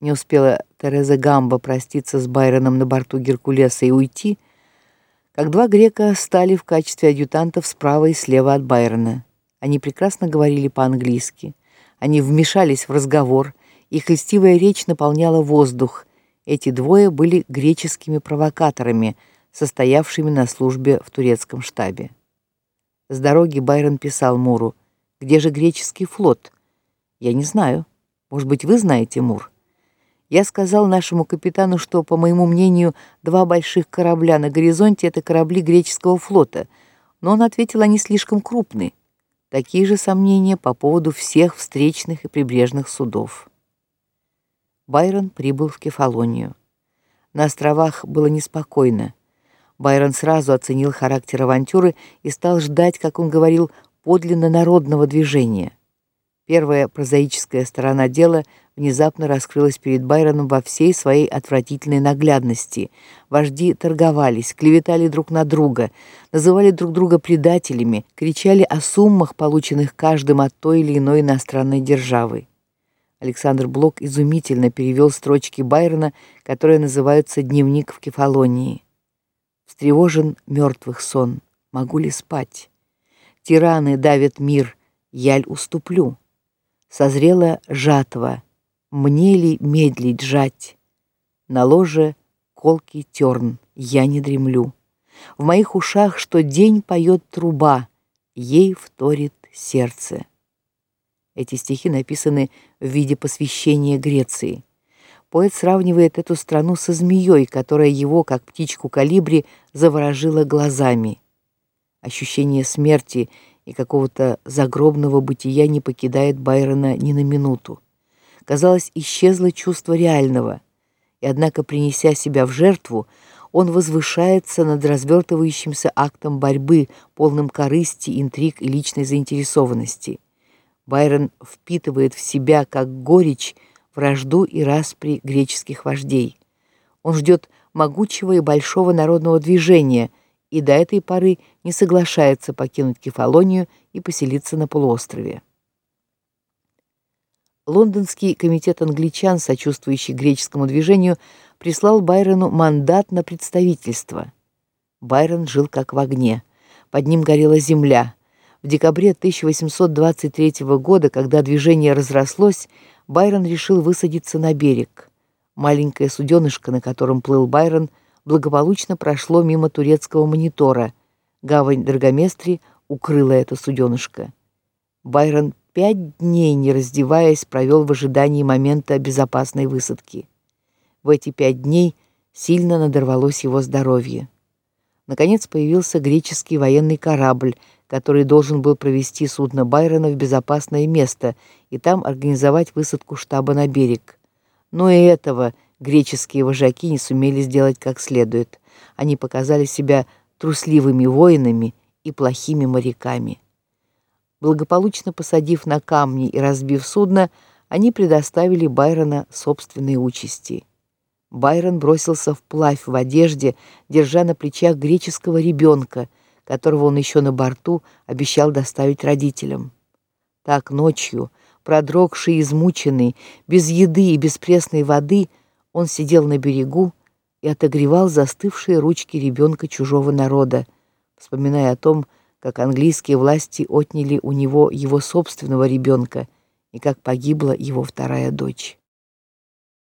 Не успела Тереза Гамба проститься с Байроном на борту Геркулеса и уйти, как два грека стали в качестве адъютантов справа и слева от Байрона. Они прекрасно говорили по-английски. Они вмешались в разговор, их льстивая речь наполняла воздух. Эти двое были греческими провокаторами, состоявшими на службе в турецком штабе. С дороги Байрон писал Муру: "Где же греческий флот?" "Я не знаю. Может быть, вы знаете, Мур?" Я сказал нашему капитану, что, по моему мнению, два больших корабля на горизонте это корабли греческого флота, но он ответил, они слишком крупны. Такие же сомнения по поводу всех встречных и прибрежных судов. Байрон прибыл в Кефалонию. На островах было неспокойно. Байрон сразу оценил характер авантюры и стал ждать, как он говорил, подлинно народного движения. Первая прозаическая сторона дела внезапно раскрылась перед Байроном во всей своей отвратительной наглядности. Вожди торговались, клеветали друг на друга, называли друг друга предателями, кричали о суммах, полученных каждым от той или иной иностранной державы. Александр Блок изумительно перевел строчки Байрона, которые называются Дневник в Кефалонии. Встревожен мертвых сон, могу ли спать? Тираны давят мир, яль уступлю созрела жатва. Мне ли медлить жать? На ложе колкий терн, я не дремлю. В моих ушах что день поет труба, ей вторит сердце. Эти стихи написаны в виде посвящения Греции. Поэт сравнивает эту страну со змеей, которая его, как птичку калибри, заворожила глазами. Ощущение смерти и какого-то загробного бытия не покидает Байрона ни на минуту. Казалось, исчезло чувство реального, и однако принеся себя в жертву, он возвышается над развертывающимся актом борьбы, полным корысти, интриг и личной заинтересованности. Байрон впитывает в себя как горечь вражду и распри греческих вождей. Он ждет могучего и большого народного движения – и до этой поры не соглашается покинуть Кефалонию и поселиться на полуострове. Лондонский комитет англичан, сочувствующий греческому движению, прислал Байрону мандат на представительство. Байрон жил как в огне. Под ним горела земля. В декабре 1823 года, когда движение разрослось, Байрон решил высадиться на берег. Маленькое суденышко, на котором плыл Байрон, благополучно прошло мимо турецкого монитора. Гавань Драгоместри укрыла это суденышко. Байрон пять дней, не раздеваясь, провел в ожидании момента безопасной высадки. В эти пять дней сильно надорвалось его здоровье. Наконец появился греческий военный корабль, который должен был провести судно Байрона в безопасное место и там организовать высадку штаба на берег. Но и этого греческие вожаки не сумели сделать как следует. Они показали себя трусливыми воинами и плохими моряками. Благополучно посадив на камни и разбив судно, они предоставили Байрона собственной участи. Байрон бросился вплавь в одежде, держа на плечах греческого ребенка, которого он еще на борту обещал доставить родителям. Так ночью, продрогший и измученный, без еды и без пресной воды, он сидел на берегу и отогревал застывшие ручки ребенка чужого народа, вспоминая о том, как английские власти отняли у него его собственного ребенка и как погибла его вторая дочь.